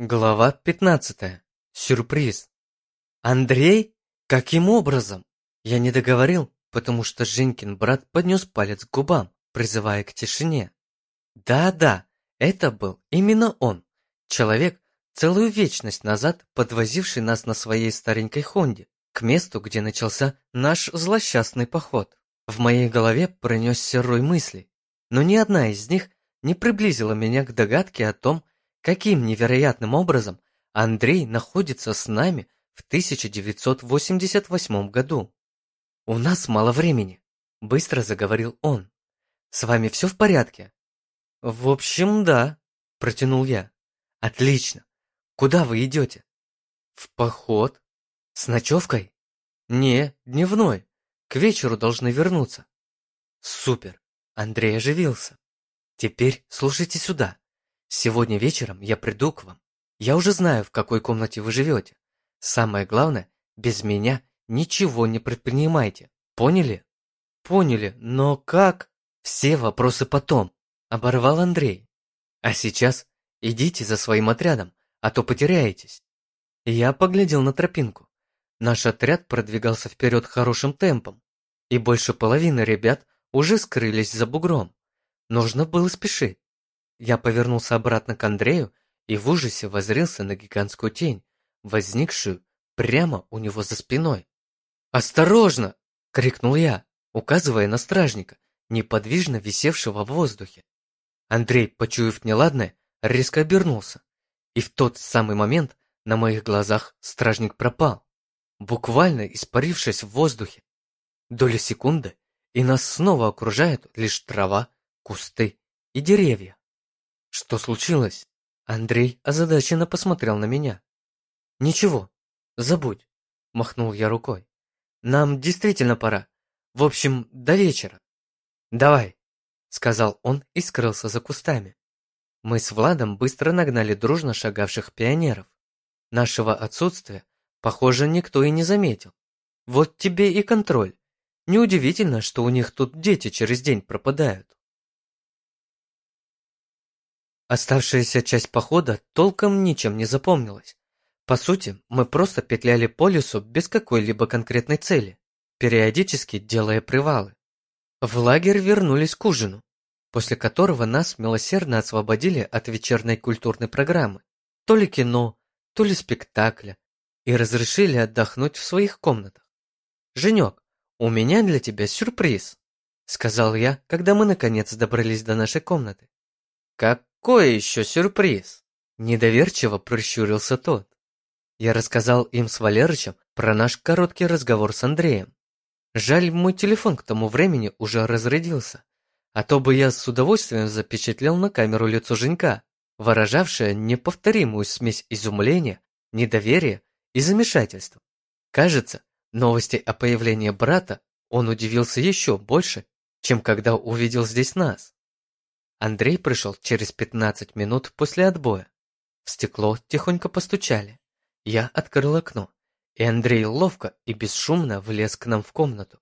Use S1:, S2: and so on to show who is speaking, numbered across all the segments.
S1: Глава 15. Сюрприз. Андрей? Каким образом? Я не договорил, потому что Женькин брат поднес палец к губам, призывая к тишине. Да-да, это был именно он. Человек, целую вечность назад подвозивший нас на своей старенькой Хонде к месту, где начался наш злосчастный поход. В моей голове пронесся рой мыслей, но ни одна из них не приблизила меня к догадке о том, Каким невероятным образом Андрей находится с нами в 1988 году? «У нас мало времени», – быстро заговорил он. «С вами все в порядке?» «В общем, да», – протянул я. «Отлично. Куда вы идете?» «В поход. С ночевкой?» «Не, дневной. К вечеру должны вернуться». «Супер!» Андрей оживился. «Теперь слушайте сюда. Сегодня вечером я приду к вам. Я уже знаю, в какой комнате вы живете. Самое главное, без меня ничего не предпринимайте. Поняли? Поняли, но как? Все вопросы потом. Оборвал Андрей. А сейчас идите за своим отрядом, а то потеряетесь. Я поглядел на тропинку. Наш отряд продвигался вперед хорошим темпом, и больше половины ребят уже скрылись за бугром. Нужно было спешить. Я повернулся обратно к Андрею и в ужасе возрился на гигантскую тень, возникшую прямо у него за спиной. «Осторожно!» — крикнул я, указывая на стражника, неподвижно висевшего в воздухе. Андрей, почуяв неладное, резко обернулся, и в тот самый момент на моих глазах стражник пропал, буквально испарившись в воздухе. Доля секунды, и нас снова окружают лишь трава, кусты и деревья. Что случилось? Андрей озадаченно посмотрел на меня. Ничего, забудь, махнул я рукой. Нам действительно пора. В общем, до вечера. Давай, сказал он и скрылся за кустами. Мы с Владом быстро нагнали дружно шагавших пионеров. Нашего отсутствия, похоже, никто и не заметил. Вот тебе и контроль. Неудивительно, что у них тут дети через день пропадают. Оставшаяся часть похода толком ничем не запомнилась. По сути, мы просто петляли по лесу без какой-либо конкретной цели, периодически делая привалы. В лагерь вернулись к ужину, после которого нас милосердно освободили от вечерней культурной программы, то ли кино, то ли спектакля, и разрешили отдохнуть в своих комнатах. «Женек, у меня для тебя сюрприз», — сказал я, когда мы наконец добрались до нашей комнаты. «Как «Какой еще сюрприз?» Недоверчиво прищурился тот. Я рассказал им с Валерычем про наш короткий разговор с Андреем. Жаль, мой телефон к тому времени уже разрядился, а то бы я с удовольствием запечатлел на камеру лицо Женька, выражавшее неповторимую смесь изумления, недоверия и замешательства. Кажется, новости о появлении брата он удивился еще больше, чем когда увидел здесь нас. Андрей пришел через 15 минут после отбоя. В стекло тихонько постучали. Я открыл окно, и Андрей ловко и бесшумно влез к нам в комнату.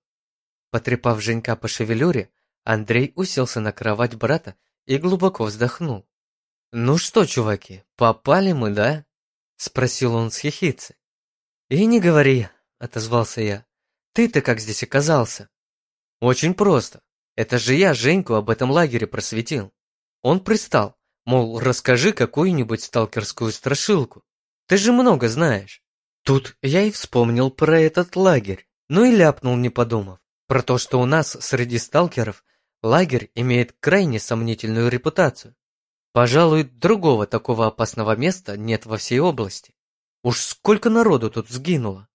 S1: Потрепав Женька по шевелюре, Андрей уселся на кровать брата и глубоко вздохнул. «Ну что, чуваки, попали мы, да?» — спросил он с хихицей. «И не говори», — отозвался я. «Ты-то как здесь оказался?» «Очень просто. Это же я Женьку об этом лагере просветил. Он пристал, мол, расскажи какую-нибудь сталкерскую страшилку. Ты же много знаешь. Тут я и вспомнил про этот лагерь, ну и ляпнул, не подумав, про то, что у нас среди сталкеров лагерь имеет крайне сомнительную репутацию. Пожалуй, другого такого опасного места нет во всей области. Уж сколько народу тут сгинуло.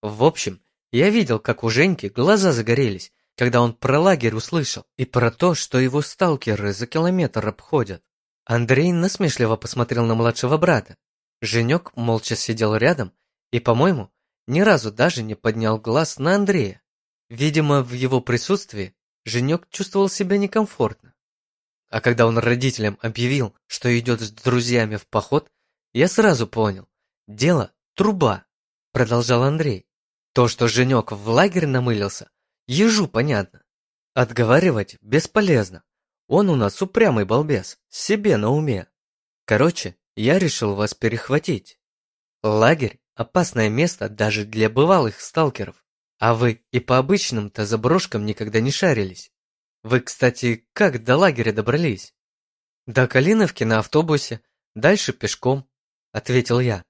S1: В общем, я видел, как у Женьки глаза загорелись, когда он про лагерь услышал и про то, что его сталкеры за километр обходят. Андрей насмешливо посмотрел на младшего брата. Женек молча сидел рядом и, по-моему, ни разу даже не поднял глаз на Андрея. Видимо, в его присутствии Женек чувствовал себя некомфортно. А когда он родителям объявил, что идет с друзьями в поход, я сразу понял. Дело – труба, продолжал Андрей. То, что Женек в лагерь намылился, Ежу понятно. Отговаривать бесполезно. Он у нас упрямый балбес, себе на уме. Короче, я решил вас перехватить. Лагерь – опасное место даже для бывалых сталкеров, а вы и по обычным-то заброшкам никогда не шарились. Вы, кстати, как до лагеря добрались? До Калиновки на автобусе, дальше пешком, ответил я.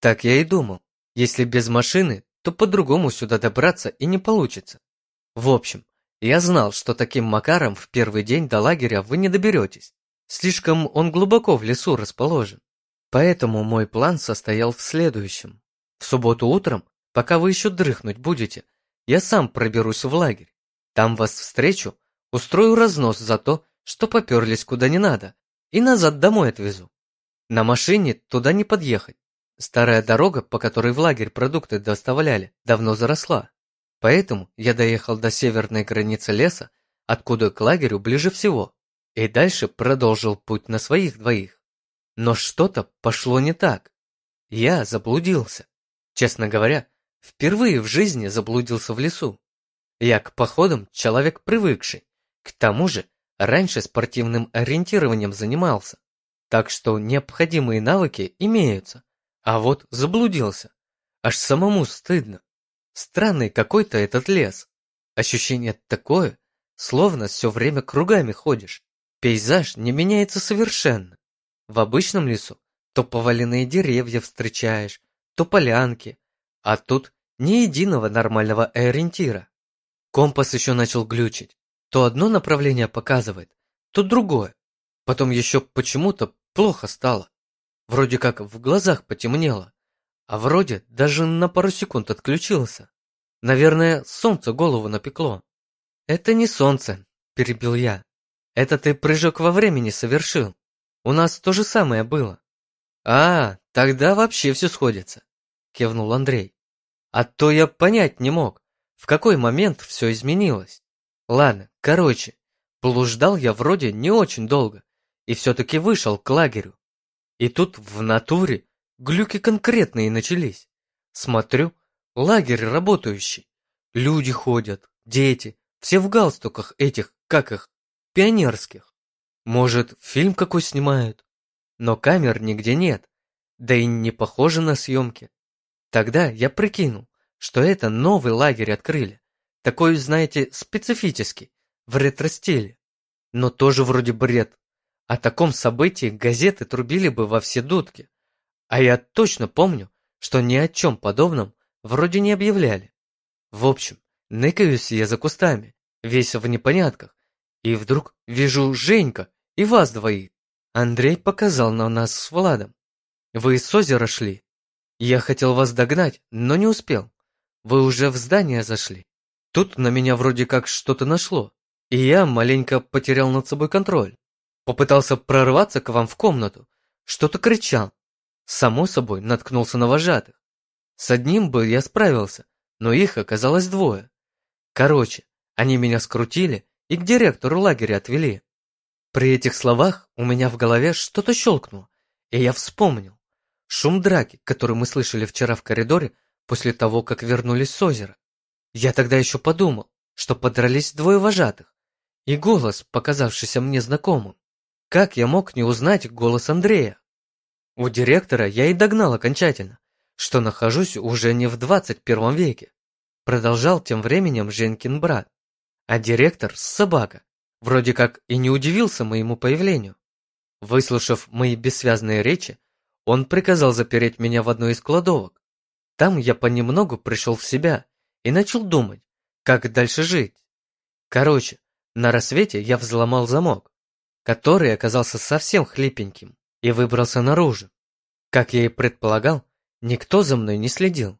S1: Так я и думал. Если без машины, то по-другому сюда добраться и не получится. В общем, я знал, что таким макаром в первый день до лагеря вы не доберетесь. Слишком он глубоко в лесу расположен. Поэтому мой план состоял в следующем. В субботу утром, пока вы еще дрыхнуть будете, я сам проберусь в лагерь. Там вас встречу, устрою разнос за то, что поперлись куда не надо, и назад домой отвезу. На машине туда не подъехать. Старая дорога, по которой в лагерь продукты доставляли, давно заросла. Поэтому я доехал до северной границы леса, откуда к лагерю ближе всего, и дальше продолжил путь на своих двоих. Но что-то пошло не так. Я заблудился. Честно говоря, впервые в жизни заблудился в лесу. Я к походам человек привыкший. К тому же, раньше спортивным ориентированием занимался. Так что необходимые навыки имеются. А вот заблудился. Аж самому стыдно. Странный какой-то этот лес. Ощущение такое, словно все время кругами ходишь. Пейзаж не меняется совершенно. В обычном лесу то поваленные деревья встречаешь, то полянки, а тут ни единого нормального ориентира. Компас еще начал глючить. То одно направление показывает, то другое. Потом еще почему-то плохо стало. Вроде как в глазах потемнело, а вроде даже на пару секунд отключился. Наверное, солнце голову напекло. Это не солнце, перебил я. Это ты прыжок во времени совершил. У нас то же самое было. А, тогда вообще все сходится, кивнул Андрей. А то я понять не мог, в какой момент все изменилось. Ладно, короче, блуждал я вроде не очень долго, и все-таки вышел к лагерю. И тут в натуре глюки конкретные начались. Смотрю, лагерь работающий. Люди ходят, дети, все в галстуках этих, как их, пионерских. Может, фильм какой снимают? Но камер нигде нет, да и не похоже на съемки. Тогда я прикинул, что это новый лагерь открыли. Такой, знаете, специфический, в ретро-стиле. Но тоже вроде бред. О таком событии газеты трубили бы во все дудки. А я точно помню, что ни о чем подобном вроде не объявляли. В общем, ныкаюсь я за кустами, весь в непонятках, и вдруг вижу Женька и вас двоих. Андрей показал на нас с Владом. Вы с озера шли. Я хотел вас догнать, но не успел. Вы уже в здание зашли. Тут на меня вроде как что-то нашло, и я маленько потерял над собой контроль. Попытался прорваться к вам в комнату, что-то кричал. Само собой, наткнулся на вожатых. С одним бы я справился, но их оказалось двое. Короче, они меня скрутили и к директору лагеря отвели. При этих словах у меня в голове что-то щелкнуло, и я вспомнил. Шум драки, который мы слышали вчера в коридоре после того, как вернулись с озера. Я тогда еще подумал, что подрались двое вожатых, и голос, показавшийся мне знакомым. Как я мог не узнать голос Андрея? У директора я и догнал окончательно, что нахожусь уже не в 21 веке. Продолжал тем временем Женькин брат. А директор собака. Вроде как и не удивился моему появлению. Выслушав мои бессвязные речи, он приказал запереть меня в одной из кладовок. Там я понемногу пришел в себя и начал думать, как дальше жить. Короче, на рассвете я взломал замок, который оказался совсем хлипеньким, и выбрался наружу. Как я и предполагал, никто за мной не следил,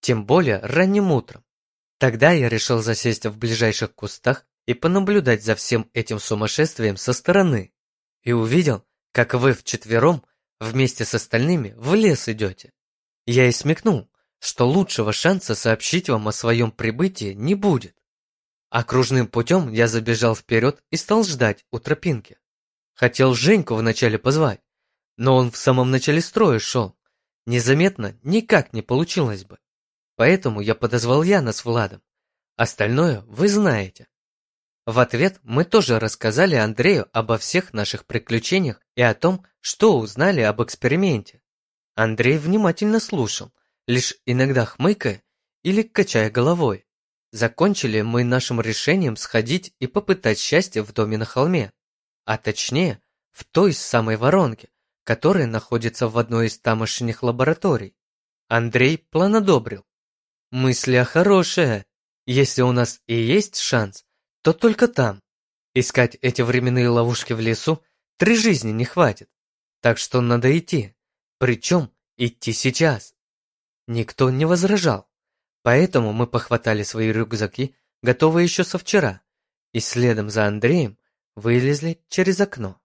S1: тем более ранним утром. Тогда я решил засесть в ближайших кустах и понаблюдать за всем этим сумасшествием со стороны. И увидел, как вы вчетвером вместе с остальными в лес идете. Я и смекнул, что лучшего шанса сообщить вам о своем прибытии не будет. Окружным путем я забежал вперед и стал ждать у тропинки. Хотел Женьку вначале позвать, но он в самом начале строя шел. Незаметно никак не получилось бы. Поэтому я подозвал Яна с Владом. Остальное вы знаете. В ответ мы тоже рассказали Андрею обо всех наших приключениях и о том, что узнали об эксперименте. Андрей внимательно слушал, лишь иногда хмыкая или качая головой. Закончили мы нашим решением сходить и попытать счастье в доме на холме, а точнее, в той самой воронке, которая находится в одной из тамошних лабораторий. Андрей план одобрил. Мысля хорошая. Если у нас и есть шанс, то только там. Искать эти временные ловушки в лесу три жизни не хватит. Так что надо идти. Причем идти сейчас. Никто не возражал. Поэтому мы похватали свои рюкзаки, готовые еще со вчера, и следом за Андреем вылезли через окно.